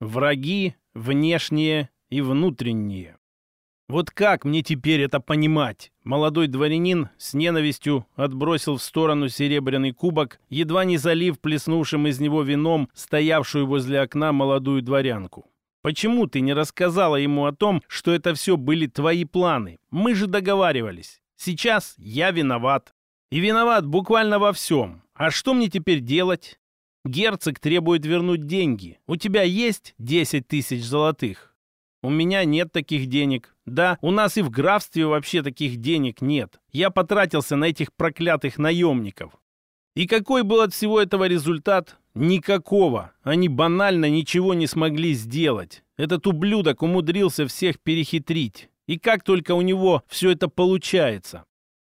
Враги внешние и внутренние. Вот как мне теперь это понимать? Молодой дворянин с ненавистью отбросил в сторону серебряный кубок, едва не залив плеснувшим из него вином стоявшую возле окна молодую дворянку. Почему ты не рассказала ему о том, что это все были твои планы? Мы же договаривались. Сейчас я виноват. И виноват буквально во всем. А что мне теперь делать? Герцог требует вернуть деньги. У тебя есть 10 тысяч золотых? У меня нет таких денег. Да, у нас и в графстве вообще таких денег нет. Я потратился на этих проклятых наемников. И какой был от всего этого результат? Никакого. Они банально ничего не смогли сделать. Этот ублюдок умудрился всех перехитрить. И как только у него все это получается.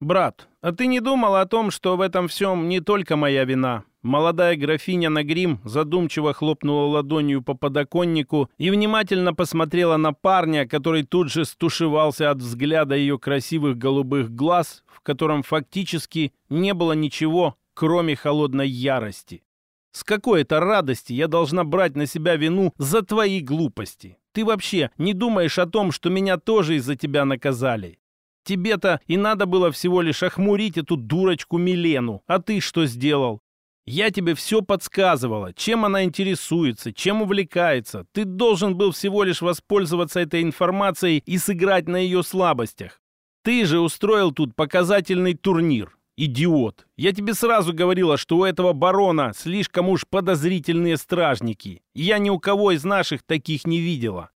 Брат, а ты не думал о том, что в этом всем не только моя вина? Молодая графиня Нагрим задумчиво хлопнула ладонью по подоконнику и внимательно посмотрела на парня, который тут же стушевался от взгляда ее красивых голубых глаз, в котором фактически не было ничего, кроме холодной ярости. С какой это радости я должна брать на себя вину за твои глупости? Ты вообще не думаешь о том, что меня тоже из-за тебя наказали? Тебе-то и надо было всего лишь охмурить эту дурочку Милену. А ты что сделал? Я тебе все подсказывала, чем она интересуется, чем увлекается. Ты должен был всего лишь воспользоваться этой информацией и сыграть на ее слабостях. Ты же устроил тут показательный турнир. «Идиот! Я тебе сразу говорила, что у этого барона слишком уж подозрительные стражники. Я ни у кого из наших таких не видела.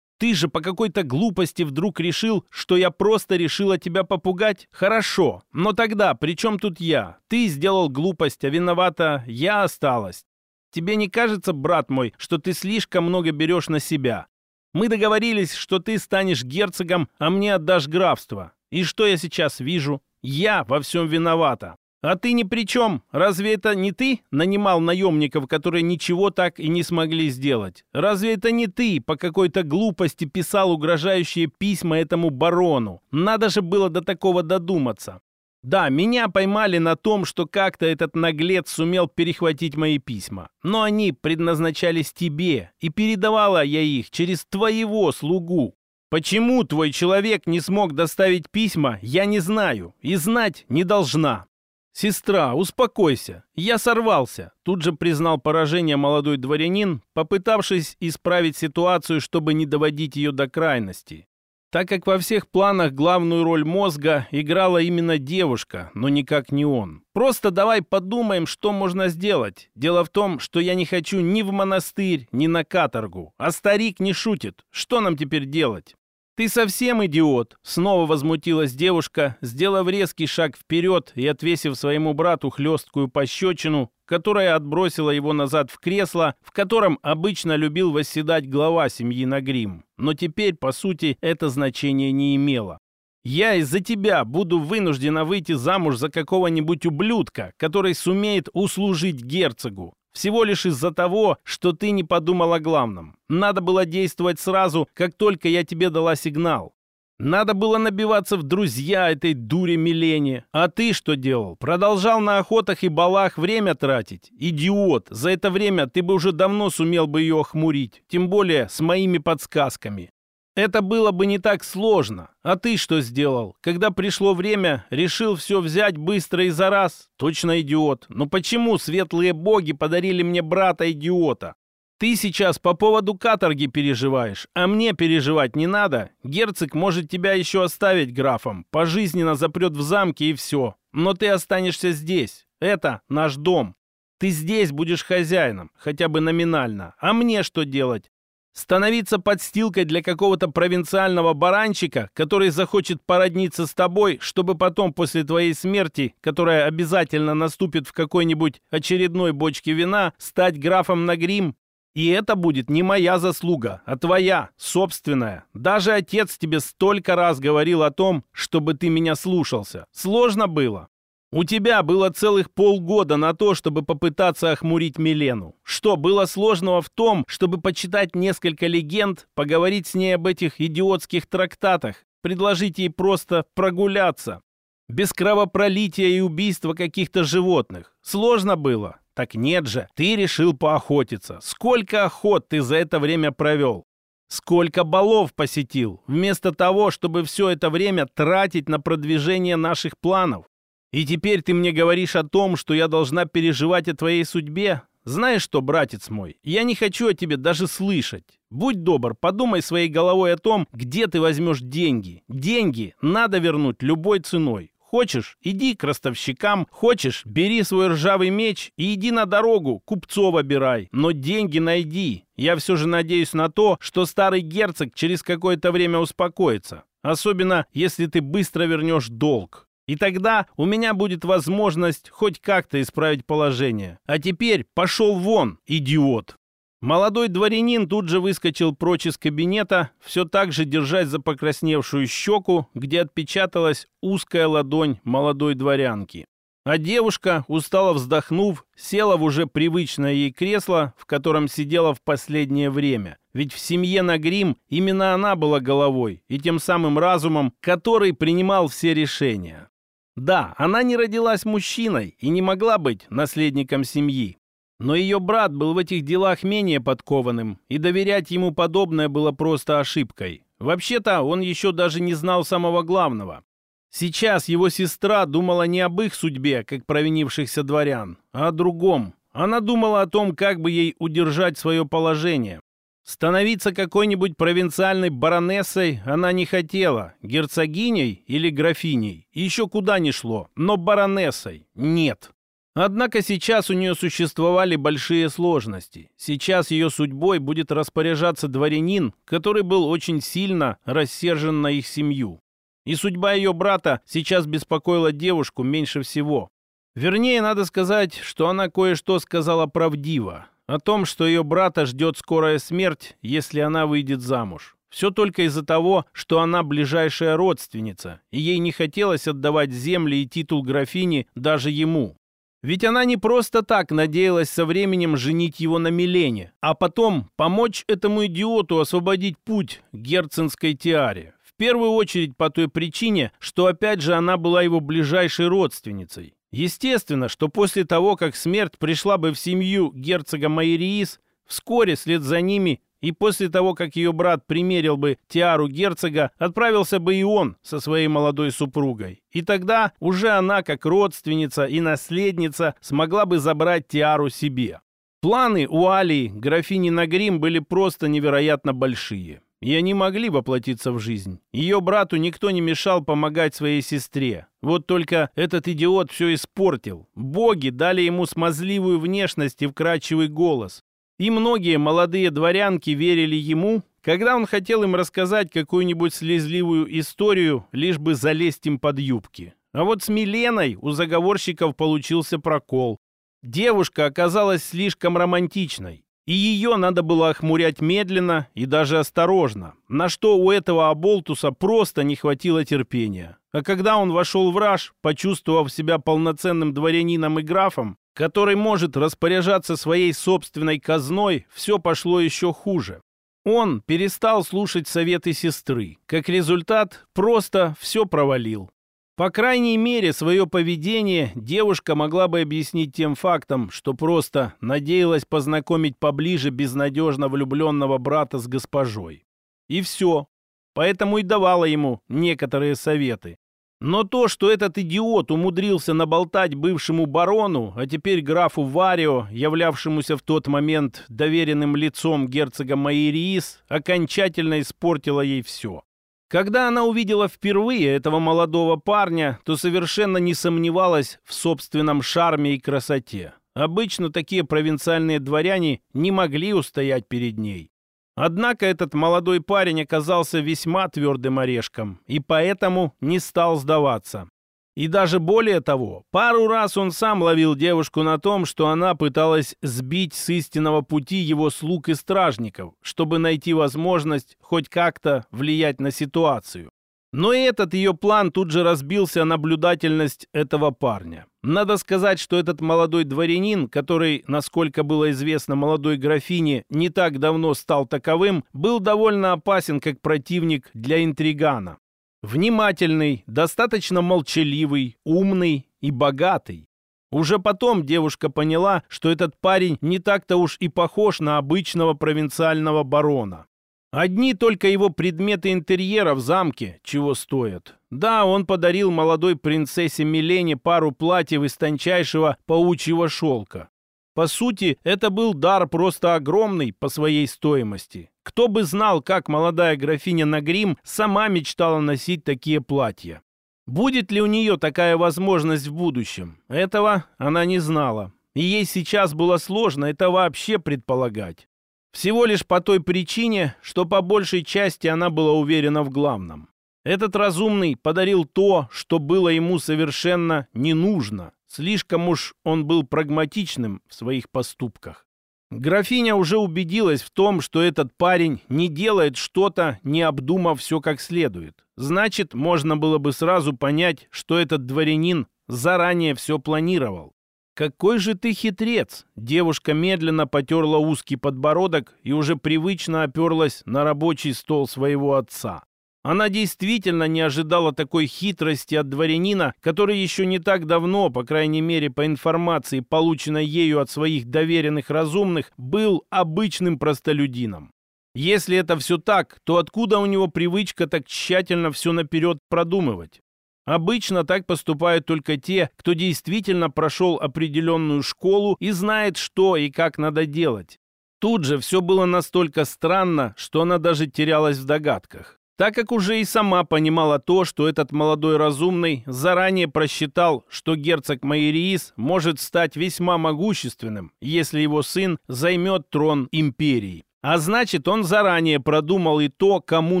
Ты же по какой-то глупости вдруг решил, что я просто решила тебя попугать? Хорошо, но тогда при чем тут я? Ты сделал глупость, а виновата я осталась. Тебе не кажется, брат мой, что ты слишком много берешь на себя? Мы договорились, что ты станешь герцогом, а мне отдашь графство. И что я сейчас вижу? Я во всем виновата. А ты ни при чем. Разве это не ты нанимал наемников, которые ничего так и не смогли сделать? Разве это не ты по какой-то глупости писал угрожающие письма этому барону? Надо же было до такого додуматься. Да, меня поймали на том, что как-то этот наглец сумел перехватить мои письма. Но они предназначались тебе, и передавала я их через твоего слугу. Почему твой человек не смог доставить письма, я не знаю и знать не должна. «Сестра, успокойся. Я сорвался», — тут же признал поражение молодой дворянин, попытавшись исправить ситуацию, чтобы не доводить ее до крайности. Так как во всех планах главную роль мозга играла именно девушка, но никак не он. Просто давай подумаем, что можно сделать. Дело в том, что я не хочу ни в монастырь, ни на каторгу. А старик не шутит. Что нам теперь делать? «Ты совсем идиот!» — снова возмутилась девушка, сделав резкий шаг вперед и отвесив своему брату хлесткую пощечину, которая отбросила его назад в кресло, в котором обычно любил восседать глава семьи Нагрим. Но теперь, по сути, это значение не имело. «Я из-за тебя буду вынуждена выйти замуж за какого-нибудь ублюдка, который сумеет услужить герцогу. Всего лишь из-за того, что ты не подумал о главном. Надо было действовать сразу, как только я тебе дала сигнал. Надо было набиваться в друзья этой дуре Милене. А ты что делал? Продолжал на охотах и балах время тратить? Идиот! За это время ты бы уже давно сумел бы ее охмурить. Тем более с моими подсказками. Это было бы не так сложно. А ты что сделал? Когда пришло время, решил все взять быстро и за раз? Точно идиот. Но почему светлые боги подарили мне брата-идиота? Ты сейчас по поводу каторги переживаешь, а мне переживать не надо. Герцог может тебя еще оставить графом, пожизненно запрет в замке и все. Но ты останешься здесь. Это наш дом. Ты здесь будешь хозяином, хотя бы номинально. А мне что делать? Становиться подстилкой для какого-то провинциального баранчика, который захочет породниться с тобой, чтобы потом после твоей смерти, которая обязательно наступит в какой-нибудь очередной бочке вина, стать графом на грим? И это будет не моя заслуга, а твоя, собственная. Даже отец тебе столько раз говорил о том, чтобы ты меня слушался. Сложно было? У тебя было целых полгода на то, чтобы попытаться охмурить Милену. Что, было сложного в том, чтобы почитать несколько легенд, поговорить с ней об этих идиотских трактатах, предложить ей просто прогуляться? Без кровопролития и убийства каких-то животных. Сложно было? Так нет же, ты решил поохотиться. Сколько охот ты за это время провел? Сколько балов посетил, вместо того, чтобы все это время тратить на продвижение наших планов? И теперь ты мне говоришь о том, что я должна переживать о твоей судьбе? Знаешь что, братец мой, я не хочу о тебе даже слышать. Будь добр, подумай своей головой о том, где ты возьмешь деньги. Деньги надо вернуть любой ценой. Хочешь, иди к ростовщикам, хочешь, бери свой ржавый меч и иди на дорогу, купцов обирай, но деньги найди. Я все же надеюсь на то, что старый герцог через какое-то время успокоится. Особенно, если ты быстро вернешь долг. И тогда у меня будет возможность хоть как-то исправить положение. А теперь пошел вон, идиот!» Молодой дворянин тут же выскочил прочь из кабинета, все так же держась за покрасневшую щеку, где отпечаталась узкая ладонь молодой дворянки. А девушка, устало вздохнув, села в уже привычное ей кресло, в котором сидела в последнее время. Ведь в семье Нагрим именно она была головой и тем самым разумом, который принимал все решения. Да, она не родилась мужчиной и не могла быть наследником семьи. Но ее брат был в этих делах менее подкованным, и доверять ему подобное было просто ошибкой. Вообще-то он еще даже не знал самого главного. Сейчас его сестра думала не об их судьбе, как провинившихся дворян, а о другом. Она думала о том, как бы ей удержать свое положение, Становиться какой-нибудь провинциальной баронессой она не хотела, герцогиней или графиней, еще куда ни шло, но баронессой нет. Однако сейчас у нее существовали большие сложности. Сейчас ее судьбой будет распоряжаться дворянин, который был очень сильно рассержен на их семью. И судьба ее брата сейчас беспокоила девушку меньше всего. Вернее, надо сказать, что она кое-что сказала правдиво о том, что ее брата ждет скорая смерть, если она выйдет замуж. Все только из-за того, что она ближайшая родственница, и ей не хотелось отдавать земли и титул графини даже ему. Ведь она не просто так надеялась со временем женить его на Милене, а потом помочь этому идиоту освободить путь к герценской тиаре. В первую очередь по той причине, что опять же она была его ближайшей родственницей. Естественно, что после того, как смерть пришла бы в семью герцога Майриис, вскоре вслед за ними и после того, как ее брат примерил бы тиару герцога, отправился бы и он со своей молодой супругой. И тогда уже она, как родственница и наследница, смогла бы забрать тиару себе. Планы у Алии, графини Нагрим, были просто невероятно большие и они могли воплотиться в жизнь. Ее брату никто не мешал помогать своей сестре. Вот только этот идиот все испортил. Боги дали ему смазливую внешность и вкрадчивый голос. И многие молодые дворянки верили ему, когда он хотел им рассказать какую-нибудь слезливую историю, лишь бы залезть им под юбки. А вот с Миленой у заговорщиков получился прокол. Девушка оказалась слишком романтичной. И ее надо было охмурять медленно и даже осторожно, на что у этого оболтуса просто не хватило терпения. А когда он вошел в раж, почувствовав себя полноценным дворянином и графом, который может распоряжаться своей собственной казной, все пошло еще хуже. Он перестал слушать советы сестры. Как результат, просто все провалил. По крайней мере, свое поведение девушка могла бы объяснить тем фактом, что просто надеялась познакомить поближе безнадежно влюбленного брата с госпожой. И все. Поэтому и давала ему некоторые советы. Но то, что этот идиот умудрился наболтать бывшему барону, а теперь графу Варио, являвшемуся в тот момент доверенным лицом герцога Майриис, окончательно испортило ей все. Когда она увидела впервые этого молодого парня, то совершенно не сомневалась в собственном шарме и красоте. Обычно такие провинциальные дворяне не могли устоять перед ней. Однако этот молодой парень оказался весьма твердым орешком и поэтому не стал сдаваться. И даже более того, пару раз он сам ловил девушку на том, что она пыталась сбить с истинного пути его слуг и стражников, чтобы найти возможность хоть как-то влиять на ситуацию. Но и этот ее план тут же разбился о наблюдательность этого парня. Надо сказать, что этот молодой дворянин, который, насколько было известно молодой графине, не так давно стал таковым, был довольно опасен как противник для интригана. Внимательный, достаточно молчаливый, умный и богатый. Уже потом девушка поняла, что этот парень не так-то уж и похож на обычного провинциального барона. Одни только его предметы интерьера в замке чего стоят. Да, он подарил молодой принцессе Милене пару платьев из тончайшего паучьего шелка. По сути, это был дар просто огромный по своей стоимости. Кто бы знал, как молодая графиня Нагрим сама мечтала носить такие платья. Будет ли у нее такая возможность в будущем? Этого она не знала. И ей сейчас было сложно это вообще предполагать. Всего лишь по той причине, что по большей части она была уверена в главном. Этот разумный подарил то, что было ему совершенно не нужно. Слишком уж он был прагматичным в своих поступках. Графиня уже убедилась в том, что этот парень не делает что-то, не обдумав все как следует. Значит, можно было бы сразу понять, что этот дворянин заранее все планировал. «Какой же ты хитрец!» Девушка медленно потерла узкий подбородок и уже привычно оперлась на рабочий стол своего отца. Она действительно не ожидала такой хитрости от дворянина, который еще не так давно, по крайней мере по информации, полученной ею от своих доверенных разумных, был обычным простолюдином. Если это все так, то откуда у него привычка так тщательно все наперед продумывать? Обычно так поступают только те, кто действительно прошел определенную школу и знает, что и как надо делать. Тут же все было настолько странно, что она даже терялась в догадках. Так как уже и сама понимала то, что этот молодой разумный заранее просчитал, что герцог Майериис может стать весьма могущественным, если его сын займет трон империи. А значит, он заранее продумал и то, кому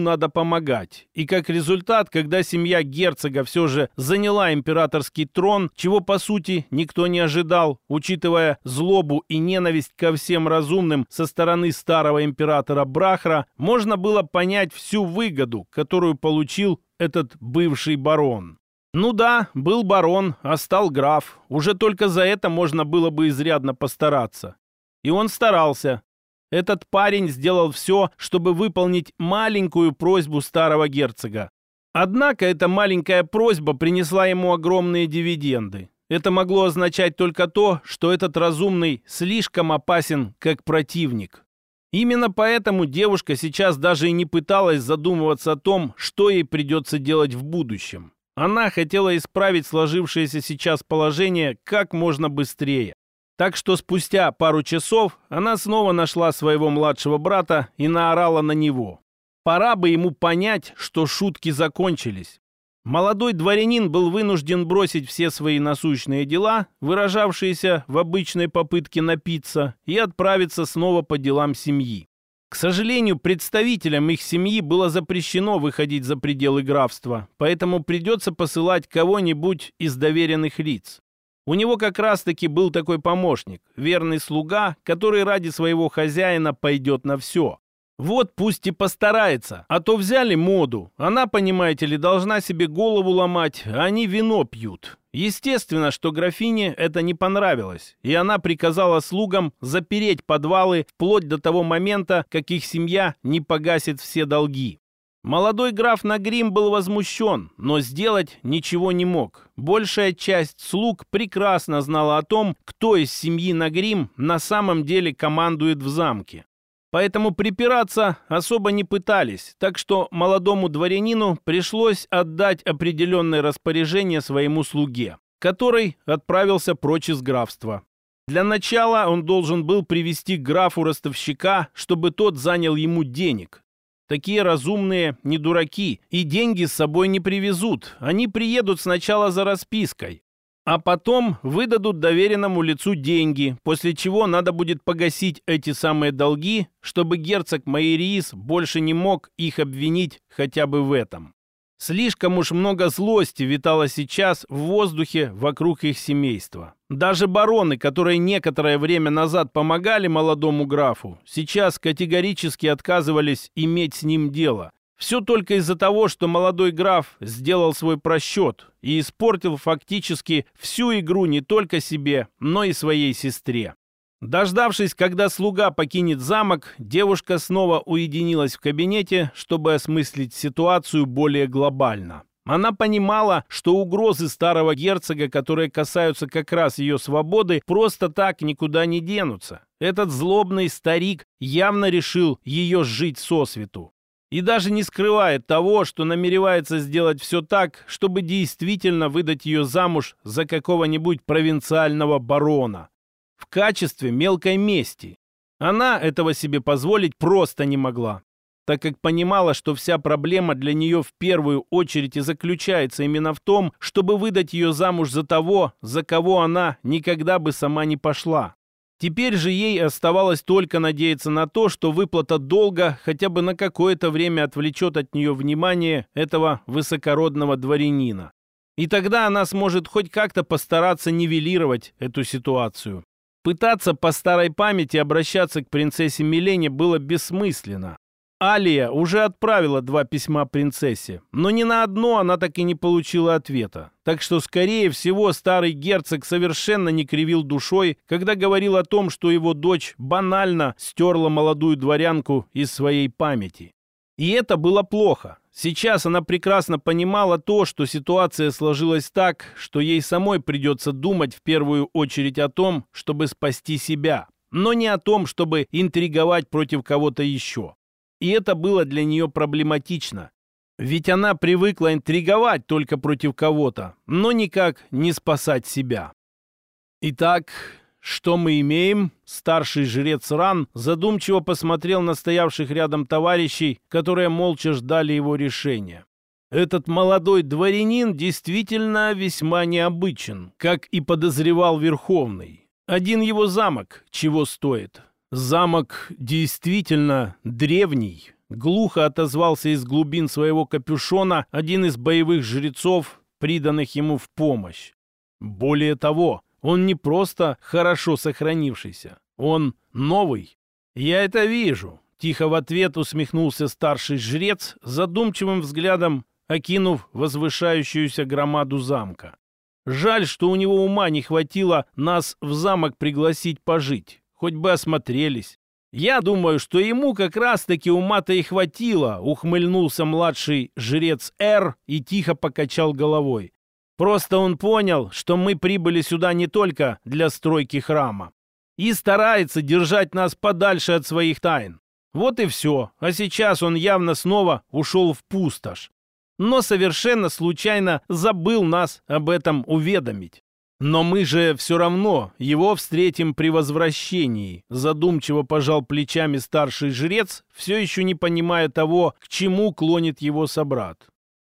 надо помогать. И как результат, когда семья герцога все же заняла императорский трон, чего по сути никто не ожидал, учитывая злобу и ненависть ко всем разумным со стороны старого императора Брахра, можно было понять всю выгоду, которую получил этот бывший барон. Ну да, был барон, а стал граф. Уже только за это можно было бы изрядно постараться. И он старался, этот парень сделал все, чтобы выполнить маленькую просьбу старого герцога. Однако эта маленькая просьба принесла ему огромные дивиденды. Это могло означать только то, что этот разумный слишком опасен как противник. Именно поэтому девушка сейчас даже и не пыталась задумываться о том, что ей придется делать в будущем. Она хотела исправить сложившееся сейчас положение как можно быстрее. Так что спустя пару часов она снова нашла своего младшего брата и наорала на него. Пора бы ему понять, что шутки закончились. Молодой дворянин был вынужден бросить все свои насущные дела, выражавшиеся в обычной попытке напиться, и отправиться снова по делам семьи. К сожалению, представителям их семьи было запрещено выходить за пределы графства, поэтому придется посылать кого-нибудь из доверенных лиц. У него как раз-таки был такой помощник, верный слуга, который ради своего хозяина пойдет на все. Вот пусть и постарается, а то взяли моду. Она, понимаете ли, должна себе голову ломать, а они вино пьют. Естественно, что графине это не понравилось, и она приказала слугам запереть подвалы вплоть до того момента, как их семья не погасит все долги. Молодой граф Нагрим был возмущен, но сделать ничего не мог. Большая часть слуг прекрасно знала о том, кто из семьи Нагрим на самом деле командует в замке. Поэтому припираться особо не пытались, так что молодому дворянину пришлось отдать определенное распоряжение своему слуге, который отправился прочь из графства. Для начала он должен был привести к графу ростовщика, чтобы тот занял ему денег, Такие разумные не дураки и деньги с собой не привезут. Они приедут сначала за распиской, а потом выдадут доверенному лицу деньги, после чего надо будет погасить эти самые долги, чтобы герцог Майериис больше не мог их обвинить хотя бы в этом. Слишком уж много злости витало сейчас в воздухе вокруг их семейства. Даже бароны, которые некоторое время назад помогали молодому графу, сейчас категорически отказывались иметь с ним дело. Все только из-за того, что молодой граф сделал свой просчет и испортил фактически всю игру не только себе, но и своей сестре. Дождавшись, когда слуга покинет замок, девушка снова уединилась в кабинете, чтобы осмыслить ситуацию более глобально. Она понимала, что угрозы старого герцога, которые касаются как раз ее свободы, просто так никуда не денутся. Этот злобный старик явно решил ее жить сосвету. И даже не скрывает того, что намеревается сделать все так, чтобы действительно выдать ее замуж за какого-нибудь провинциального барона. Качестве мелкой мести. Она этого себе позволить просто не могла так как понимала, что вся проблема для нее в первую очередь и заключается именно в том, чтобы выдать ее замуж за того, за кого она никогда бы сама не пошла. Теперь же ей оставалось только надеяться на то, что выплата долга хотя бы на какое-то время отвлечет от нее внимание этого высокородного дворянина. И тогда она сможет хоть как-то постараться нивелировать эту ситуацию. Пытаться по старой памяти обращаться к принцессе Милене было бессмысленно. Алия уже отправила два письма принцессе, но ни на одно она так и не получила ответа. Так что, скорее всего, старый герцог совершенно не кривил душой, когда говорил о том, что его дочь банально стерла молодую дворянку из своей памяти. И это было плохо. Сейчас она прекрасно понимала то, что ситуация сложилась так, что ей самой придется думать в первую очередь о том, чтобы спасти себя, но не о том, чтобы интриговать против кого-то еще. И это было для нее проблематично. Ведь она привыкла интриговать только против кого-то, но никак не спасать себя. Итак, что мы имеем? Старший жрец Ран задумчиво посмотрел на стоявших рядом товарищей, которые молча ждали его решения. Этот молодой дворянин действительно весьма необычен, как и подозревал Верховный. Один его замок чего стоит. Замок действительно древний. Глухо отозвался из глубин своего капюшона один из боевых жрецов, приданных ему в помощь. Более того, он не просто хорошо сохранившийся, он новый. Я это вижу. Тихо в ответ усмехнулся старший жрец, задумчивым взглядом окинув возвышающуюся громаду замка. Жаль, что у него ума не хватило нас в замок пригласить пожить хоть бы осмотрелись. Я думаю, что ему как раз-таки ума-то и хватило, ухмыльнулся младший жрец Р и тихо покачал головой. Просто он понял, что мы прибыли сюда не только для стройки храма. И старается держать нас подальше от своих тайн. Вот и все. А сейчас он явно снова ушел в пустошь. Но совершенно случайно забыл нас об этом уведомить. Но мы же все равно его встретим при возвращении. Задумчиво пожал плечами старший жрец, все еще не понимая того, к чему клонит его собрат.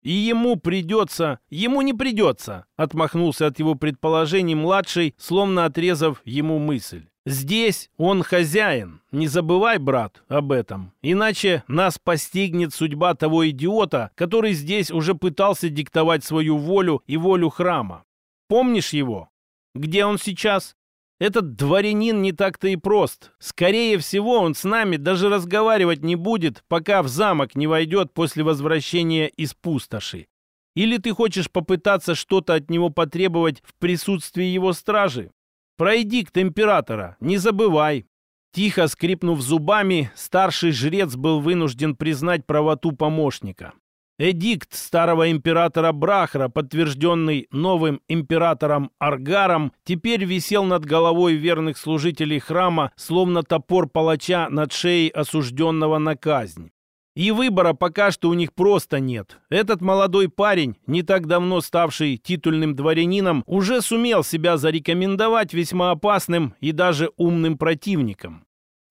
И ему придется, ему не придется, отмахнулся от его предположений младший, словно отрезав ему мысль. Здесь он хозяин. Не забывай, брат, об этом. Иначе нас постигнет судьба того идиота, который здесь уже пытался диктовать свою волю и волю храма. Помнишь его? Где он сейчас? Этот дворянин не так-то и прост. Скорее всего, он с нами даже разговаривать не будет, пока в замок не войдет после возвращения из пустоши. Или ты хочешь попытаться что-то от него потребовать в присутствии его стражи? Пройди к императора, не забывай. Тихо скрипнув зубами, старший жрец был вынужден признать правоту помощника. Эдикт старого императора Брахра, подтвержденный новым императором Аргаром, теперь висел над головой верных служителей храма, словно топор палача над шеей осужденного на казнь. И выбора пока что у них просто нет. Этот молодой парень, не так давно ставший титульным дворянином, уже сумел себя зарекомендовать весьма опасным и даже умным противником.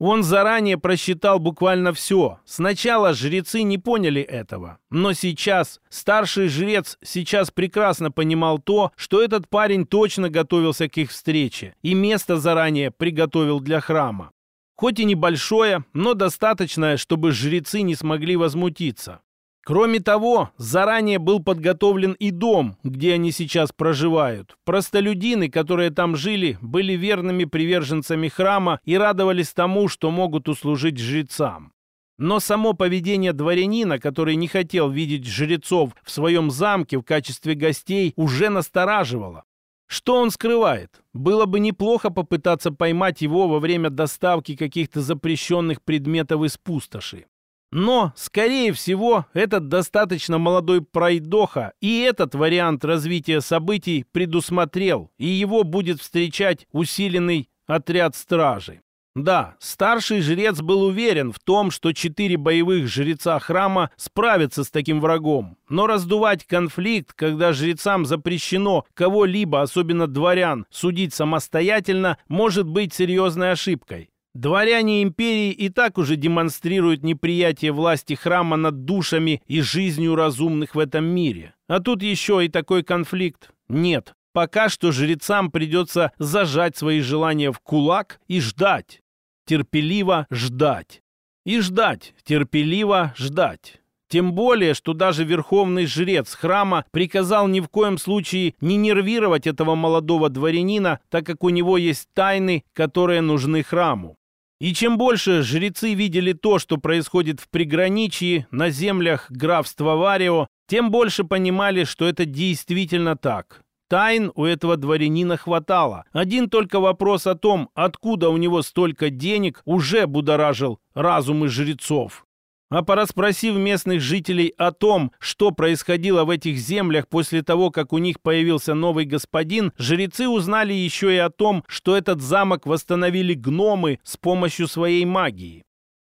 Он заранее просчитал буквально все. Сначала жрецы не поняли этого. Но сейчас старший жрец сейчас прекрасно понимал то, что этот парень точно готовился к их встрече и место заранее приготовил для храма. Хоть и небольшое, но достаточное, чтобы жрецы не смогли возмутиться. Кроме того, заранее был подготовлен и дом, где они сейчас проживают. Простолюдины, которые там жили, были верными приверженцами храма и радовались тому, что могут услужить жрецам. Но само поведение дворянина, который не хотел видеть жрецов в своем замке в качестве гостей, уже настораживало. Что он скрывает? Было бы неплохо попытаться поймать его во время доставки каких-то запрещенных предметов из пустоши. Но, скорее всего, этот достаточно молодой пройдоха и этот вариант развития событий предусмотрел, и его будет встречать усиленный отряд стражи. Да, старший жрец был уверен в том, что четыре боевых жреца храма справятся с таким врагом. Но раздувать конфликт, когда жрецам запрещено кого-либо, особенно дворян, судить самостоятельно, может быть серьезной ошибкой. Дворяне империи и так уже демонстрируют неприятие власти храма над душами и жизнью разумных в этом мире. А тут еще и такой конфликт. Нет, пока что жрецам придется зажать свои желания в кулак и ждать терпеливо ждать. И ждать, терпеливо ждать. Тем более, что даже верховный жрец храма приказал ни в коем случае не нервировать этого молодого дворянина, так как у него есть тайны, которые нужны храму. И чем больше жрецы видели то, что происходит в приграничье, на землях графства Варио, тем больше понимали, что это действительно так. Тайн у этого дворянина хватало. Один только вопрос о том, откуда у него столько денег, уже будоражил разумы жрецов. А пораспросив местных жителей о том, что происходило в этих землях после того, как у них появился новый господин, жрецы узнали еще и о том, что этот замок восстановили гномы с помощью своей магии.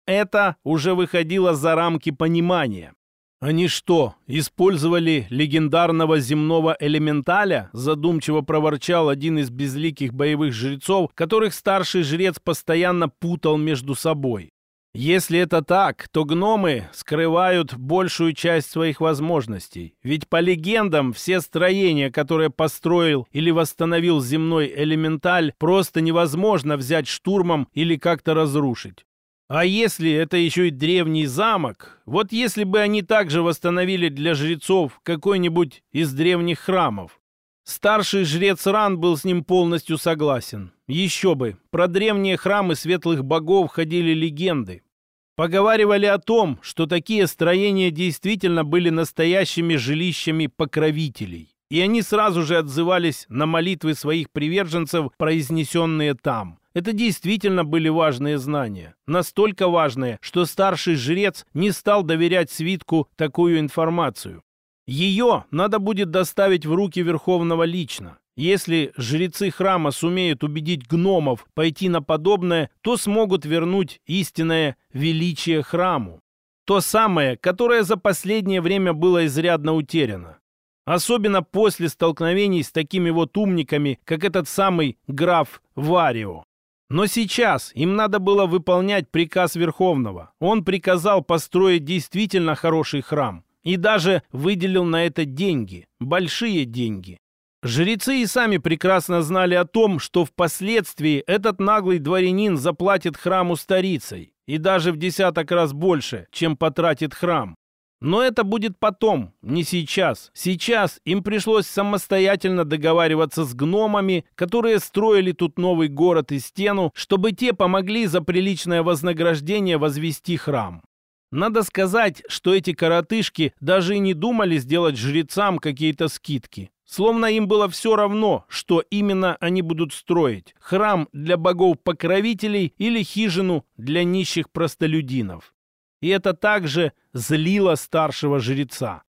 Это уже выходило за рамки понимания. «Они что, использовали легендарного земного элементаля?» задумчиво проворчал один из безликих боевых жрецов, которых старший жрец постоянно путал между собой. Если это так, то гномы скрывают большую часть своих возможностей. Ведь по легендам все строения, которые построил или восстановил земной элементаль, просто невозможно взять штурмом или как-то разрушить. А если это еще и древний замок, вот если бы они также восстановили для жрецов какой-нибудь из древних храмов. Старший жрец Ран был с ним полностью согласен. Еще бы, про древние храмы светлых богов ходили легенды. Поговаривали о том, что такие строения действительно были настоящими жилищами покровителей. И они сразу же отзывались на молитвы своих приверженцев, произнесенные там – это действительно были важные знания. Настолько важные, что старший жрец не стал доверять свитку такую информацию. Ее надо будет доставить в руки Верховного лично. Если жрецы храма сумеют убедить гномов пойти на подобное, то смогут вернуть истинное величие храму. То самое, которое за последнее время было изрядно утеряно. Особенно после столкновений с такими вот умниками, как этот самый граф Варио. Но сейчас им надо было выполнять приказ Верховного. Он приказал построить действительно хороший храм и даже выделил на это деньги, большие деньги. Жрецы и сами прекрасно знали о том, что впоследствии этот наглый дворянин заплатит храму старицей, и даже в десяток раз больше, чем потратит храм. Но это будет потом, не сейчас. Сейчас им пришлось самостоятельно договариваться с гномами, которые строили тут новый город и стену, чтобы те помогли за приличное вознаграждение возвести храм. Надо сказать, что эти коротышки даже и не думали сделать жрецам какие-то скидки. Словно им было все равно, что именно они будут строить. Храм для богов-покровителей или хижину для нищих простолюдинов и это также злило старшего жреца.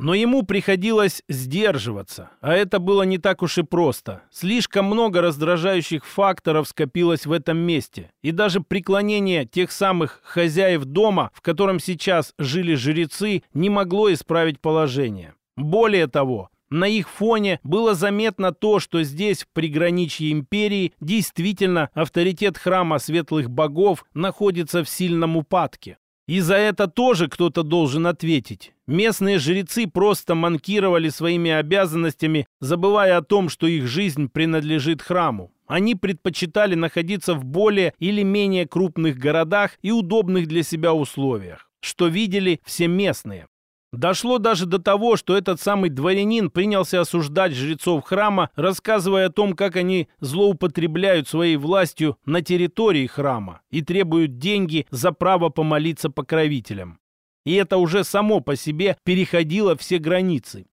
Но ему приходилось сдерживаться, а это было не так уж и просто. Слишком много раздражающих факторов скопилось в этом месте, и даже преклонение тех самых хозяев дома, в котором сейчас жили жрецы, не могло исправить положение. Более того, на их фоне было заметно то, что здесь, в приграничье империи, действительно авторитет храма светлых богов находится в сильном упадке. И за это тоже кто-то должен ответить. Местные жрецы просто манкировали своими обязанностями, забывая о том, что их жизнь принадлежит храму. Они предпочитали находиться в более или менее крупных городах и удобных для себя условиях, что видели все местные. Дошло даже до того, что этот самый дворянин принялся осуждать жрецов храма, рассказывая о том, как они злоупотребляют своей властью на территории храма и требуют деньги за право помолиться покровителям. И это уже само по себе переходило все границы.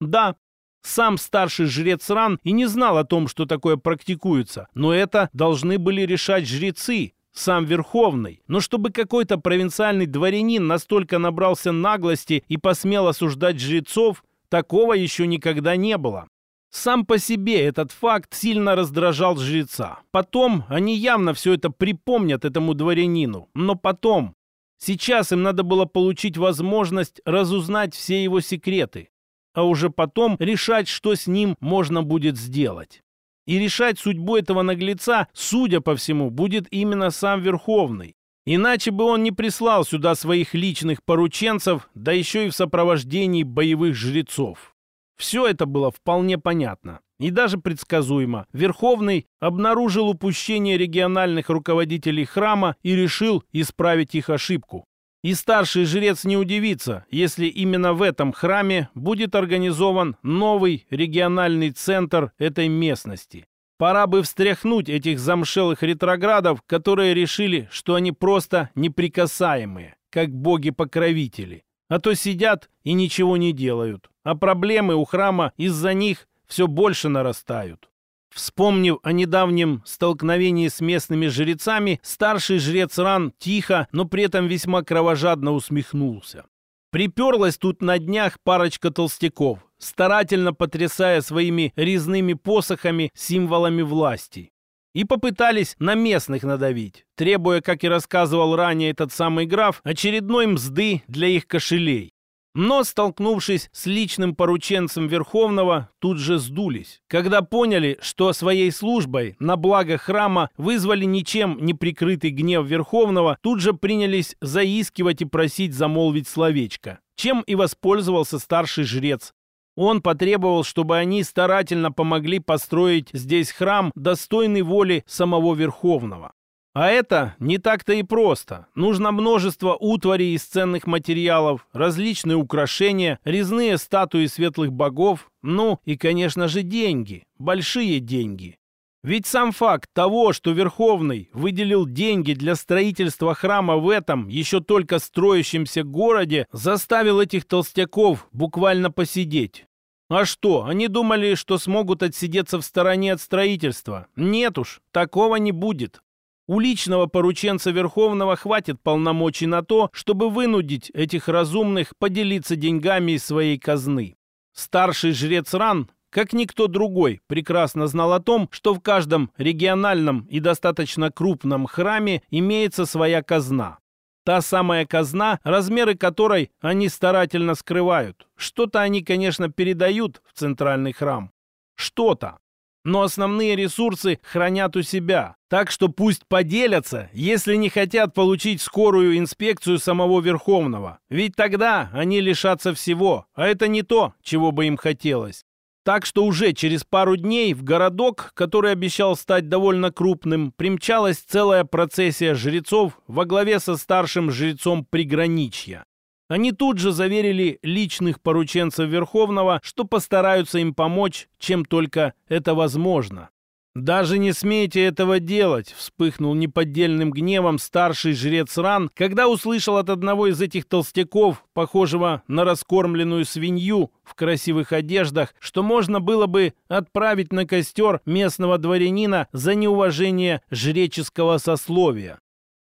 Да, сам старший жрец Ран и не знал о том, что такое практикуется, но это должны были решать жрецы, сам Верховный, но чтобы какой-то провинциальный дворянин настолько набрался наглости и посмел осуждать жрецов, такого еще никогда не было. Сам по себе этот факт сильно раздражал жреца. Потом они явно все это припомнят этому дворянину, но потом. Сейчас им надо было получить возможность разузнать все его секреты, а уже потом решать, что с ним можно будет сделать. И решать судьбу этого наглеца, судя по всему, будет именно сам Верховный. Иначе бы он не прислал сюда своих личных порученцев, да еще и в сопровождении боевых жрецов. Все это было вполне понятно и даже предсказуемо. Верховный обнаружил упущение региональных руководителей храма и решил исправить их ошибку. И старший жрец не удивится, если именно в этом храме будет организован новый региональный центр этой местности. Пора бы встряхнуть этих замшелых ретроградов, которые решили, что они просто неприкасаемые, как боги-покровители. А то сидят и ничего не делают, а проблемы у храма из-за них все больше нарастают. Вспомнив о недавнем столкновении с местными жрецами, старший жрец Ран тихо, но при этом весьма кровожадно усмехнулся. Приперлась тут на днях парочка толстяков, старательно потрясая своими резными посохами символами власти и попытались на местных надавить, требуя, как и рассказывал ранее этот самый граф, очередной мзды для их кошелей. Но, столкнувшись с личным порученцем Верховного, тут же сдулись, когда поняли, что своей службой на благо храма вызвали ничем не прикрытый гнев Верховного, тут же принялись заискивать и просить замолвить словечко, чем и воспользовался старший жрец, он потребовал, чтобы они старательно помогли построить здесь храм, достойный воли самого Верховного. А это не так-то и просто. Нужно множество утварей из ценных материалов, различные украшения, резные статуи светлых богов, ну и, конечно же, деньги, большие деньги. Ведь сам факт того, что Верховный выделил деньги для строительства храма в этом еще только строящемся городе, заставил этих толстяков буквально посидеть. А что, они думали, что смогут отсидеться в стороне от строительства? Нет уж, такого не будет. У личного порученца Верховного хватит полномочий на то, чтобы вынудить этих разумных поделиться деньгами из своей казны. Старший жрец Ран, как никто другой, прекрасно знал о том, что в каждом региональном и достаточно крупном храме имеется своя казна. Та самая казна, размеры которой они старательно скрывают. Что-то они, конечно, передают в центральный храм. Что-то. Но основные ресурсы хранят у себя. Так что пусть поделятся, если не хотят получить скорую инспекцию самого Верховного. Ведь тогда они лишатся всего, а это не то, чего бы им хотелось. Так что уже через пару дней в городок, который обещал стать довольно крупным, примчалась целая процессия жрецов во главе со старшим жрецом приграничья. Они тут же заверили личных порученцев Верховного, что постараются им помочь, чем только это возможно. «Даже не смейте этого делать!» — вспыхнул неподдельным гневом старший жрец Ран, когда услышал от одного из этих толстяков, похожего на раскормленную свинью в красивых одеждах, что можно было бы отправить на костер местного дворянина за неуважение жреческого сословия.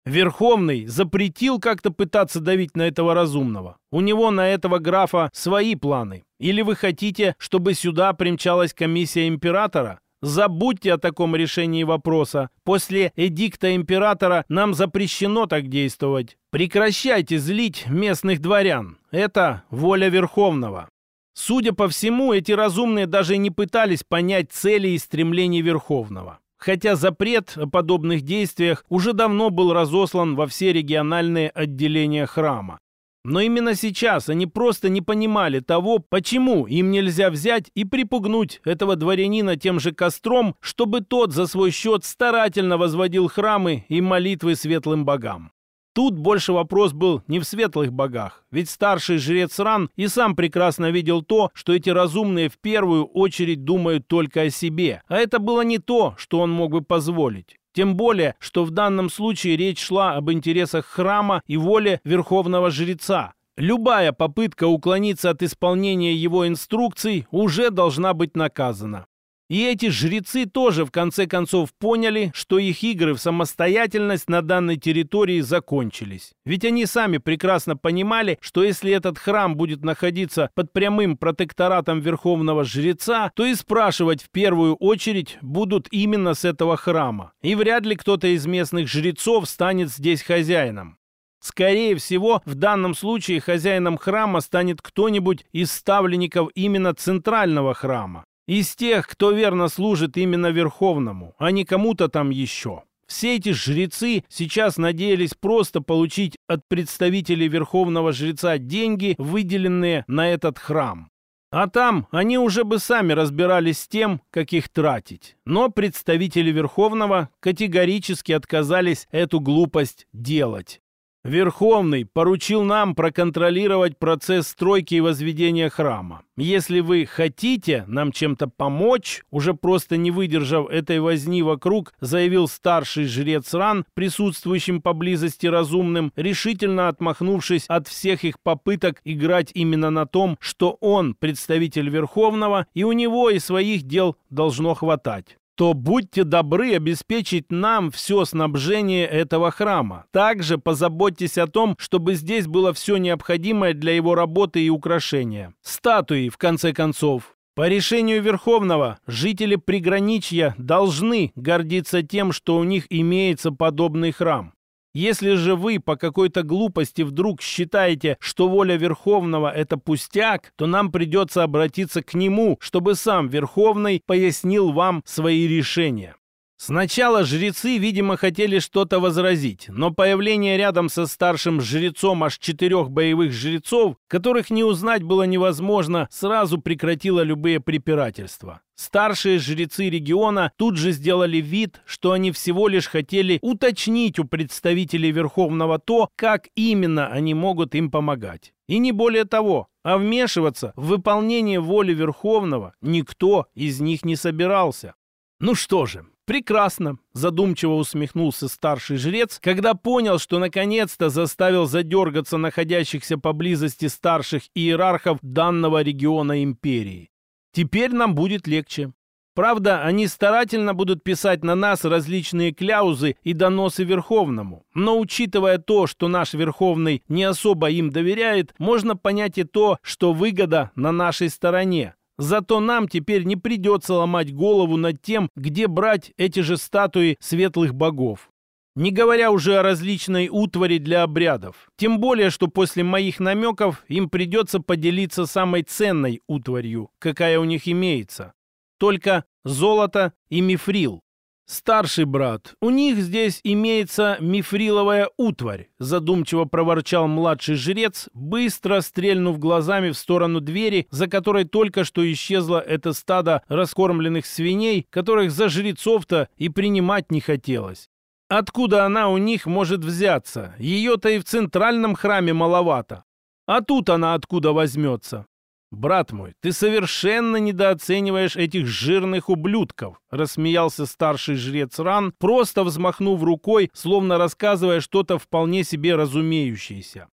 Верховный запретил как-то пытаться давить на этого разумного. У него на этого графа свои планы. Или вы хотите, чтобы сюда примчалась комиссия императора? Забудьте о таком решении вопроса. После эдикта императора нам запрещено так действовать. Прекращайте злить местных дворян. Это воля Верховного. Судя по всему, эти разумные даже не пытались понять цели и стремлений Верховного. Хотя запрет о подобных действиях уже давно был разослан во все региональные отделения храма. Но именно сейчас они просто не понимали того, почему им нельзя взять и припугнуть этого дворянина тем же костром, чтобы тот за свой счет старательно возводил храмы и молитвы светлым богам. Тут больше вопрос был не в светлых богах, ведь старший жрец Ран и сам прекрасно видел то, что эти разумные в первую очередь думают только о себе, а это было не то, что он мог бы позволить. Тем более, что в данном случае речь шла об интересах храма и воле верховного жреца. Любая попытка уклониться от исполнения его инструкций уже должна быть наказана. И эти жрецы тоже в конце концов поняли, что их игры в самостоятельность на данной территории закончились. Ведь они сами прекрасно понимали, что если этот храм будет находиться под прямым протекторатом верховного жреца, то и спрашивать в первую очередь будут именно с этого храма. И вряд ли кто-то из местных жрецов станет здесь хозяином. Скорее всего, в данном случае хозяином храма станет кто-нибудь из ставленников именно центрального храма. Из тех, кто верно служит именно Верховному, а не кому-то там еще. Все эти жрецы сейчас надеялись просто получить от представителей Верховного Жреца деньги, выделенные на этот храм. А там они уже бы сами разбирались с тем, как их тратить. Но представители Верховного категорически отказались эту глупость делать. Верховный поручил нам проконтролировать процесс стройки и возведения храма. Если вы хотите нам чем-то помочь, уже просто не выдержав этой возни вокруг, заявил старший жрец Ран, присутствующим поблизости разумным, решительно отмахнувшись от всех их попыток играть именно на том, что он представитель Верховного, и у него и своих дел должно хватать то будьте добры обеспечить нам все снабжение этого храма. Также позаботьтесь о том, чтобы здесь было все необходимое для его работы и украшения. Статуи, в конце концов. По решению Верховного, жители приграничья должны гордиться тем, что у них имеется подобный храм. Если же вы по какой-то глупости вдруг считаете, что воля Верховного – это пустяк, то нам придется обратиться к нему, чтобы сам Верховный пояснил вам свои решения. Сначала жрецы, видимо, хотели что-то возразить, но появление рядом со старшим жрецом аж четырех боевых жрецов, которых не узнать было невозможно, сразу прекратило любые препирательства. Старшие жрецы региона тут же сделали вид, что они всего лишь хотели уточнить у представителей Верховного то, как именно они могут им помогать. И не более того, а вмешиваться в выполнение воли Верховного никто из них не собирался. Ну что же, «Прекрасно», — задумчиво усмехнулся старший жрец, когда понял, что наконец-то заставил задергаться находящихся поблизости старших иерархов данного региона империи. «Теперь нам будет легче. Правда, они старательно будут писать на нас различные кляузы и доносы Верховному. Но учитывая то, что наш Верховный не особо им доверяет, можно понять и то, что выгода на нашей стороне. Зато нам теперь не придется ломать голову над тем, где брать эти же статуи светлых богов. Не говоря уже о различной утвари для обрядов. Тем более, что после моих намеков им придется поделиться самой ценной утварью, какая у них имеется. Только золото и мифрил. «Старший брат, у них здесь имеется мифриловая утварь», задумчиво проворчал младший жрец, быстро стрельнув глазами в сторону двери, за которой только что исчезло это стадо раскормленных свиней, которых за жрецов-то и принимать не хотелось. Откуда она у них может взяться? Ее-то и в центральном храме маловато. А тут она откуда возьмется? «Брат мой, ты совершенно недооцениваешь этих жирных ублюдков», рассмеялся старший жрец Ран, просто взмахнув рукой, словно рассказывая что-то вполне себе разумеющееся.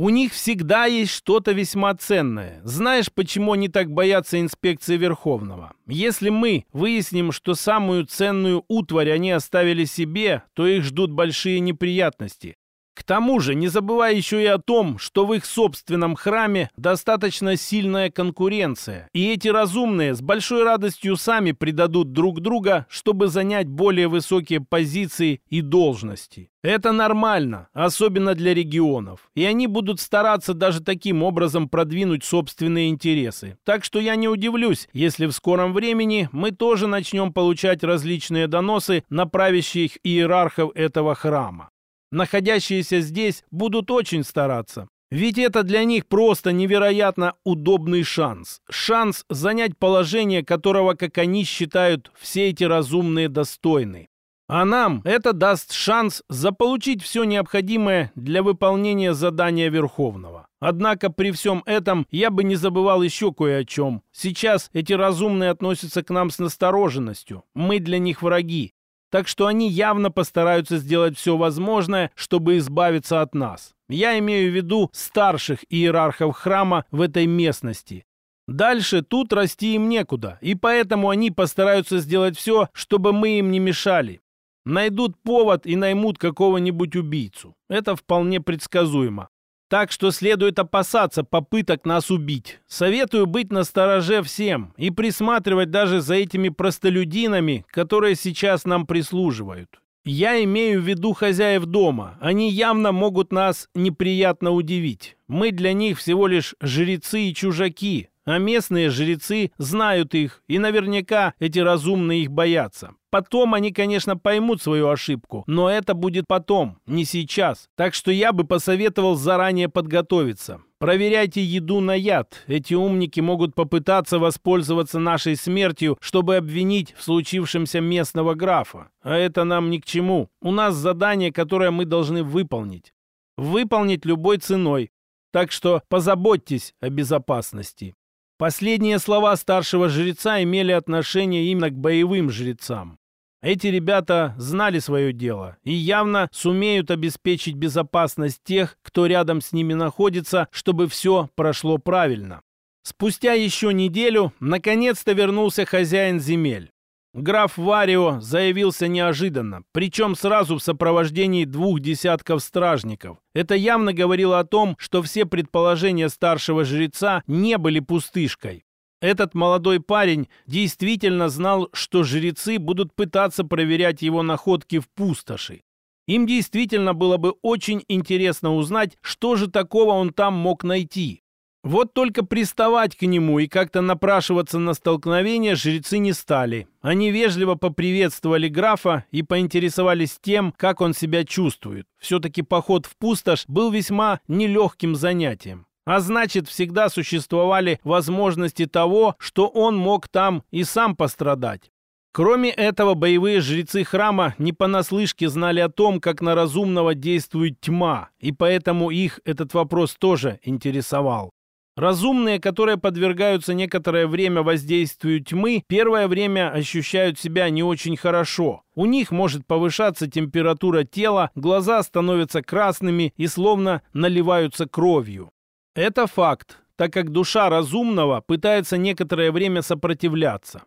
У них всегда есть что-то весьма ценное. Знаешь, почему они так боятся инспекции Верховного? Если мы выясним, что самую ценную утварь они оставили себе, то их ждут большие неприятности. К тому же, не забывай еще и о том, что в их собственном храме достаточно сильная конкуренция, и эти разумные с большой радостью сами предадут друг друга, чтобы занять более высокие позиции и должности. Это нормально, особенно для регионов, и они будут стараться даже таким образом продвинуть собственные интересы. Так что я не удивлюсь, если в скором времени мы тоже начнем получать различные доносы на правящих иерархов этого храма находящиеся здесь, будут очень стараться. Ведь это для них просто невероятно удобный шанс. Шанс занять положение, которого, как они считают, все эти разумные достойны. А нам это даст шанс заполучить все необходимое для выполнения задания Верховного. Однако при всем этом я бы не забывал еще кое о чем. Сейчас эти разумные относятся к нам с настороженностью. Мы для них враги. Так что они явно постараются сделать все возможное, чтобы избавиться от нас. Я имею в виду старших иерархов храма в этой местности. Дальше тут расти им некуда, и поэтому они постараются сделать все, чтобы мы им не мешали. Найдут повод и наймут какого-нибудь убийцу. Это вполне предсказуемо. Так что следует опасаться попыток нас убить. Советую быть настороже всем и присматривать даже за этими простолюдинами, которые сейчас нам прислуживают. Я имею в виду хозяев дома. Они явно могут нас неприятно удивить. Мы для них всего лишь жрецы и чужаки, а местные жрецы знают их, и наверняка эти разумные их боятся. Потом они, конечно, поймут свою ошибку, но это будет потом, не сейчас. Так что я бы посоветовал заранее подготовиться. Проверяйте еду на яд. Эти умники могут попытаться воспользоваться нашей смертью, чтобы обвинить в случившемся местного графа. А это нам ни к чему. У нас задание, которое мы должны выполнить. Выполнить любой ценой. Так что позаботьтесь о безопасности. Последние слова старшего жреца имели отношение именно к боевым жрецам. Эти ребята знали свое дело и явно сумеют обеспечить безопасность тех, кто рядом с ними находится, чтобы все прошло правильно. Спустя еще неделю наконец-то вернулся хозяин земель. Граф Варио заявился неожиданно, причем сразу в сопровождении двух десятков стражников. Это явно говорило о том, что все предположения старшего жреца не были пустышкой. Этот молодой парень действительно знал, что жрецы будут пытаться проверять его находки в пустоши. Им действительно было бы очень интересно узнать, что же такого он там мог найти. Вот только приставать к нему и как-то напрашиваться на столкновение жрецы не стали. Они вежливо поприветствовали графа и поинтересовались тем, как он себя чувствует. Все-таки поход в пустошь был весьма нелегким занятием. А значит, всегда существовали возможности того, что он мог там и сам пострадать. Кроме этого, боевые жрецы храма не понаслышке знали о том, как на разумного действует тьма, и поэтому их этот вопрос тоже интересовал. Разумные, которые подвергаются некоторое время воздействию тьмы, первое время ощущают себя не очень хорошо. У них может повышаться температура тела, глаза становятся красными и словно наливаются кровью. Это факт, так как душа разумного пытается некоторое время сопротивляться.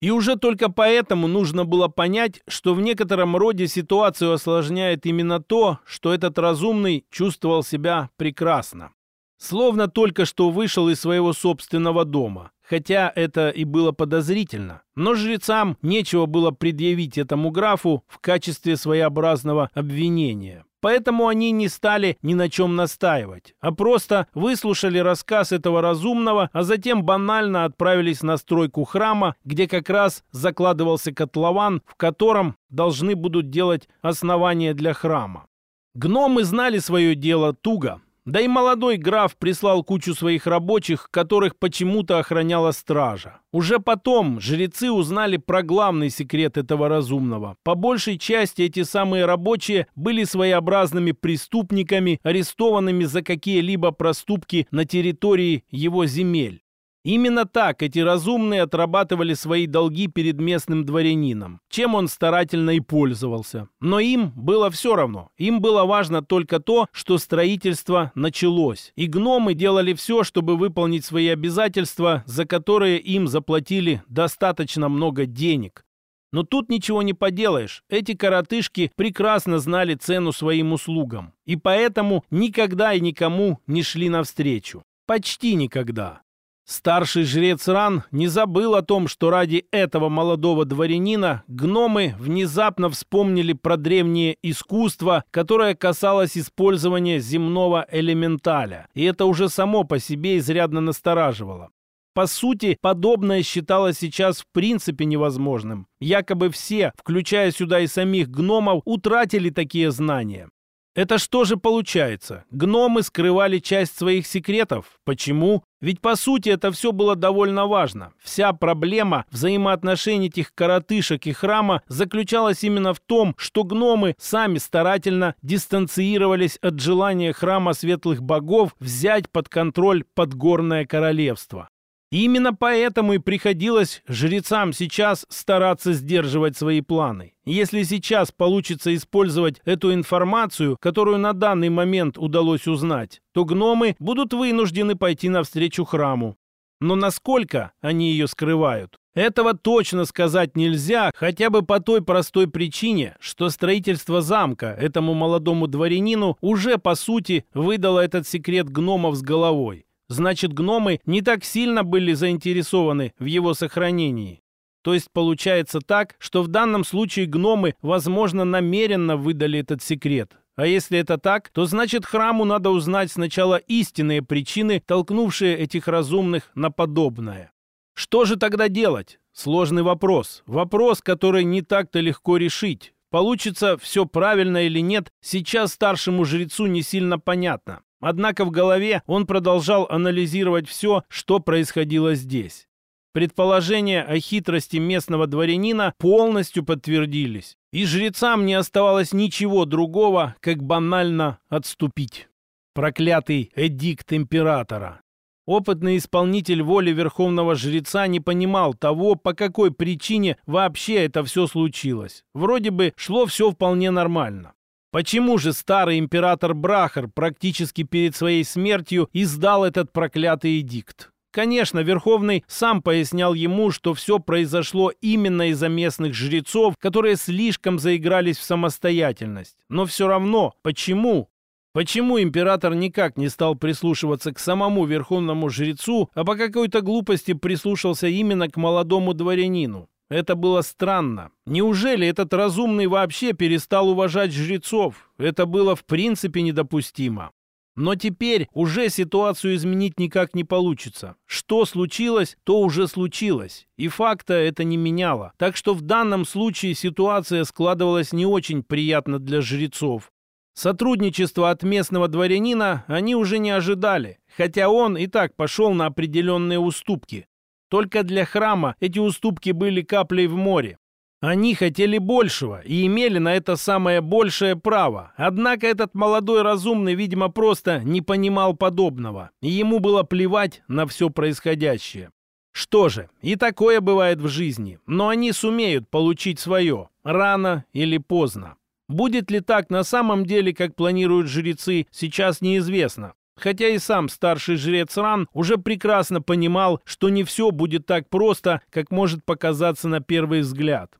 И уже только поэтому нужно было понять, что в некотором роде ситуацию осложняет именно то, что этот разумный чувствовал себя прекрасно. Словно только что вышел из своего собственного дома. Хотя это и было подозрительно. Но жрецам нечего было предъявить этому графу в качестве своеобразного обвинения. Поэтому они не стали ни на чем настаивать, а просто выслушали рассказ этого разумного, а затем банально отправились на стройку храма, где как раз закладывался котлован, в котором должны будут делать основания для храма. Гномы знали свое дело туго, да и молодой граф прислал кучу своих рабочих, которых почему-то охраняла стража. Уже потом жрецы узнали про главный секрет этого разумного. По большей части эти самые рабочие были своеобразными преступниками, арестованными за какие-либо проступки на территории его земель. Именно так эти разумные отрабатывали свои долги перед местным дворянином, чем он старательно и пользовался. Но им было все равно. Им было важно только то, что строительство началось. И гномы делали все, чтобы выполнить свои обязательства, за которые им заплатили достаточно много денег. Но тут ничего не поделаешь. Эти коротышки прекрасно знали цену своим услугам. И поэтому никогда и никому не шли навстречу. Почти никогда. Старший жрец Ран не забыл о том, что ради этого молодого дворянина гномы внезапно вспомнили про древнее искусство, которое касалось использования земного элементаля. И это уже само по себе изрядно настораживало. По сути, подобное считалось сейчас в принципе невозможным. Якобы все, включая сюда и самих гномов, утратили такие знания. Это что же получается? Гномы скрывали часть своих секретов. Почему? Ведь по сути это все было довольно важно. Вся проблема взаимоотношений этих коротышек и храма заключалась именно в том, что гномы сами старательно дистанцировались от желания храма светлых богов взять под контроль подгорное королевство. Именно поэтому и приходилось жрецам сейчас стараться сдерживать свои планы. Если сейчас получится использовать эту информацию, которую на данный момент удалось узнать, то гномы будут вынуждены пойти навстречу храму. Но насколько они ее скрывают? Этого точно сказать нельзя, хотя бы по той простой причине, что строительство замка этому молодому дворянину уже, по сути, выдало этот секрет гномов с головой. Значит, гномы не так сильно были заинтересованы в его сохранении. То есть получается так, что в данном случае гномы, возможно, намеренно выдали этот секрет. А если это так, то значит храму надо узнать сначала истинные причины, толкнувшие этих разумных на подобное. Что же тогда делать? Сложный вопрос. Вопрос, который не так-то легко решить. Получится все правильно или нет, сейчас старшему жрецу не сильно понятно. Однако в голове он продолжал анализировать все, что происходило здесь. Предположения о хитрости местного дворянина полностью подтвердились, и жрецам не оставалось ничего другого, как банально отступить. Проклятый эдикт императора. Опытный исполнитель воли верховного жреца не понимал того, по какой причине вообще это все случилось. Вроде бы шло все вполне нормально. Почему же старый император Брахар практически перед своей смертью издал этот проклятый эдикт? Конечно, Верховный сам пояснял ему, что все произошло именно из-за местных жрецов, которые слишком заигрались в самостоятельность. Но все равно, почему? Почему император никак не стал прислушиваться к самому верховному жрецу, а по какой-то глупости прислушался именно к молодому дворянину? Это было странно. Неужели этот разумный вообще перестал уважать жрецов? Это было в принципе недопустимо. Но теперь уже ситуацию изменить никак не получится. Что случилось, то уже случилось. И факта это не меняло. Так что в данном случае ситуация складывалась не очень приятно для жрецов. Сотрудничество от местного дворянина они уже не ожидали, хотя он и так пошел на определенные уступки. Только для храма эти уступки были каплей в море. Они хотели большего и имели на это самое большее право. Однако этот молодой разумный, видимо, просто не понимал подобного, и ему было плевать на все происходящее. Что же, и такое бывает в жизни, но они сумеют получить свое, рано или поздно. Будет ли так на самом деле, как планируют жрецы, сейчас неизвестно. Хотя и сам старший жрец Ран уже прекрасно понимал, что не все будет так просто, как может показаться на первый взгляд.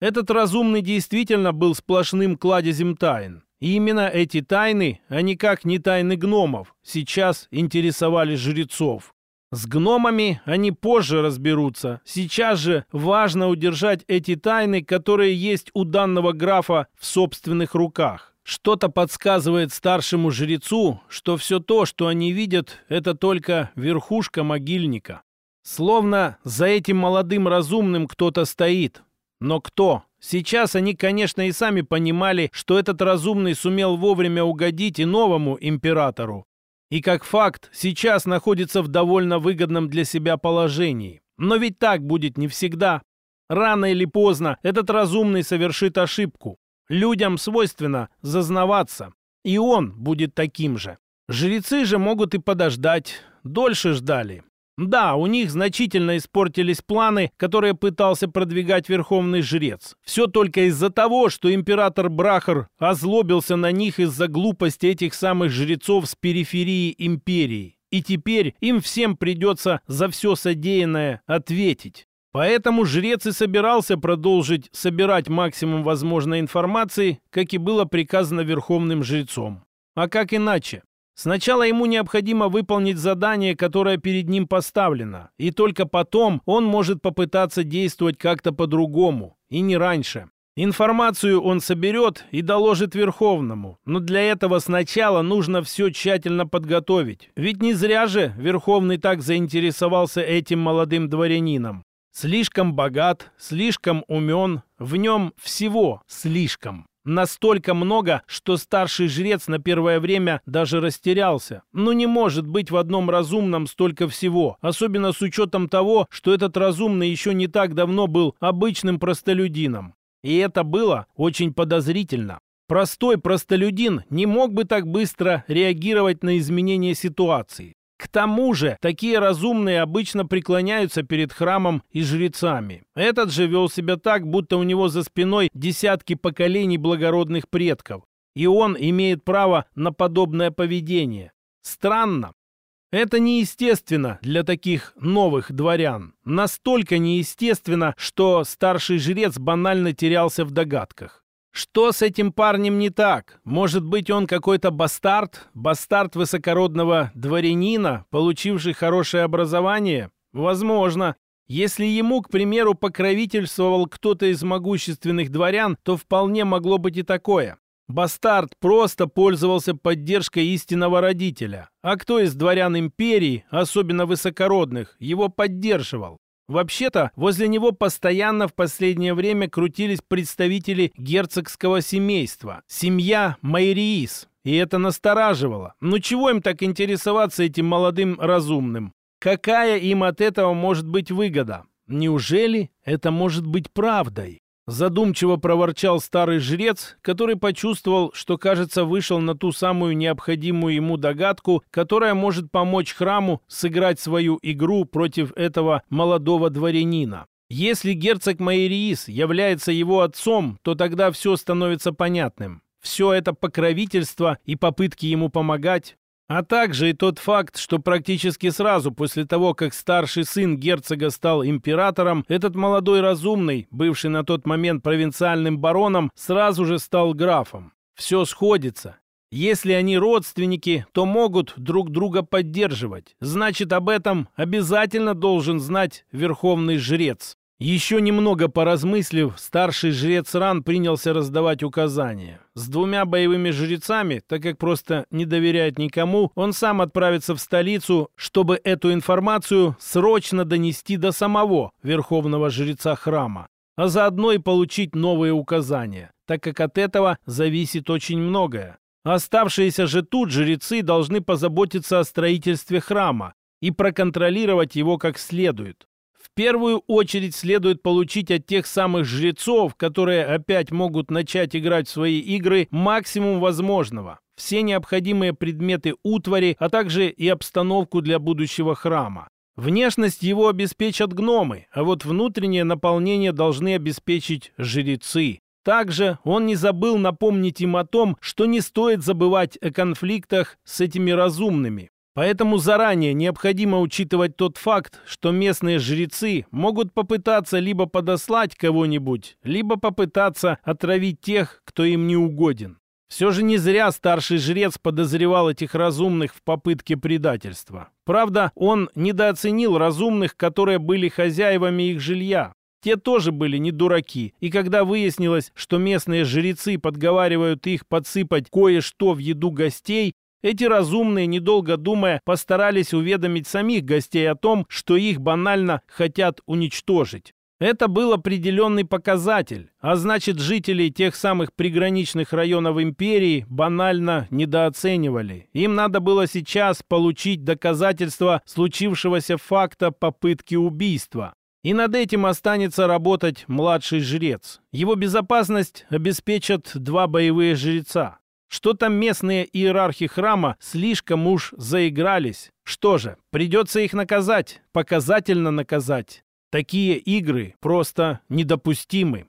Этот разумный действительно был сплошным кладезем тайн. И именно эти тайны, а никак не тайны гномов, сейчас интересовали жрецов. С гномами они позже разберутся. Сейчас же важно удержать эти тайны, которые есть у данного графа в собственных руках. Что-то подсказывает старшему жрецу, что все то, что они видят, это только верхушка могильника. Словно за этим молодым разумным кто-то стоит. Но кто? Сейчас они, конечно, и сами понимали, что этот разумный сумел вовремя угодить и новому императору, и как факт сейчас находится в довольно выгодном для себя положении. Но ведь так будет не всегда. Рано или поздно этот разумный совершит ошибку. Людям свойственно зазнаваться, и он будет таким же. Жрецы же могут и подождать, дольше ждали. Да, у них значительно испортились планы, которые пытался продвигать верховный жрец. Все только из-за того, что император Брахар озлобился на них из-за глупости этих самых жрецов с периферии империи. И теперь им всем придется за все содеянное ответить. Поэтому жрец и собирался продолжить собирать максимум возможной информации, как и было приказано верховным жрецом. А как иначе? Сначала ему необходимо выполнить задание, которое перед ним поставлено, и только потом он может попытаться действовать как-то по-другому, и не раньше. Информацию он соберет и доложит Верховному, но для этого сначала нужно все тщательно подготовить, ведь не зря же Верховный так заинтересовался этим молодым дворянином. Слишком богат, слишком умен, в нем всего слишком. Настолько много, что старший жрец на первое время даже растерялся. Но не может быть в одном разумном столько всего, особенно с учетом того, что этот разумный еще не так давно был обычным простолюдином. И это было очень подозрительно. Простой простолюдин не мог бы так быстро реагировать на изменения ситуации. К тому же, такие разумные обычно преклоняются перед храмом и жрецами. Этот же вел себя так, будто у него за спиной десятки поколений благородных предков. И он имеет право на подобное поведение. Странно. Это неестественно для таких новых дворян. Настолько неестественно, что старший жрец банально терялся в догадках. Что с этим парнем не так? Может быть, он какой-то бастард? Бастард высокородного дворянина, получивший хорошее образование? Возможно. Если ему, к примеру, покровительствовал кто-то из могущественных дворян, то вполне могло быть и такое. Бастард просто пользовался поддержкой истинного родителя. А кто из дворян империи, особенно высокородных, его поддерживал? Вообще-то, возле него постоянно в последнее время крутились представители герцогского семейства, семья Майриис. И это настораживало. Ну чего им так интересоваться этим молодым разумным? Какая им от этого может быть выгода? Неужели это может быть правдой? Задумчиво проворчал старый жрец, который почувствовал, что, кажется, вышел на ту самую необходимую ему догадку, которая может помочь храму сыграть свою игру против этого молодого дворянина. Если герцог Майриис является его отцом, то тогда все становится понятным. Все это покровительство и попытки ему помогать а также и тот факт, что практически сразу после того, как старший сын герцога стал императором, этот молодой разумный, бывший на тот момент провинциальным бароном, сразу же стал графом. Все сходится. Если они родственники, то могут друг друга поддерживать. Значит, об этом обязательно должен знать верховный жрец. Еще немного поразмыслив, старший жрец Ран принялся раздавать указания. С двумя боевыми жрецами, так как просто не доверяет никому, он сам отправится в столицу, чтобы эту информацию срочно донести до самого верховного жреца храма, а заодно и получить новые указания, так как от этого зависит очень многое. Оставшиеся же тут жрецы должны позаботиться о строительстве храма и проконтролировать его как следует первую очередь следует получить от тех самых жрецов, которые опять могут начать играть в свои игры, максимум возможного. Все необходимые предметы утвари, а также и обстановку для будущего храма. Внешность его обеспечат гномы, а вот внутреннее наполнение должны обеспечить жрецы. Также он не забыл напомнить им о том, что не стоит забывать о конфликтах с этими разумными. Поэтому заранее необходимо учитывать тот факт, что местные жрецы могут попытаться либо подослать кого-нибудь, либо попытаться отравить тех, кто им не угоден. Все же не зря старший жрец подозревал этих разумных в попытке предательства. Правда, он недооценил разумных, которые были хозяевами их жилья. Те тоже были не дураки, и когда выяснилось, что местные жрецы подговаривают их подсыпать кое-что в еду гостей, эти разумные, недолго думая, постарались уведомить самих гостей о том, что их банально хотят уничтожить. Это был определенный показатель, а значит жителей тех самых приграничных районов империи банально недооценивали. Им надо было сейчас получить доказательства случившегося факта попытки убийства. И над этим останется работать младший жрец. Его безопасность обеспечат два боевые жреца. Что там местные иерархи храма слишком уж заигрались. Что же, придется их наказать, показательно наказать. Такие игры просто недопустимы.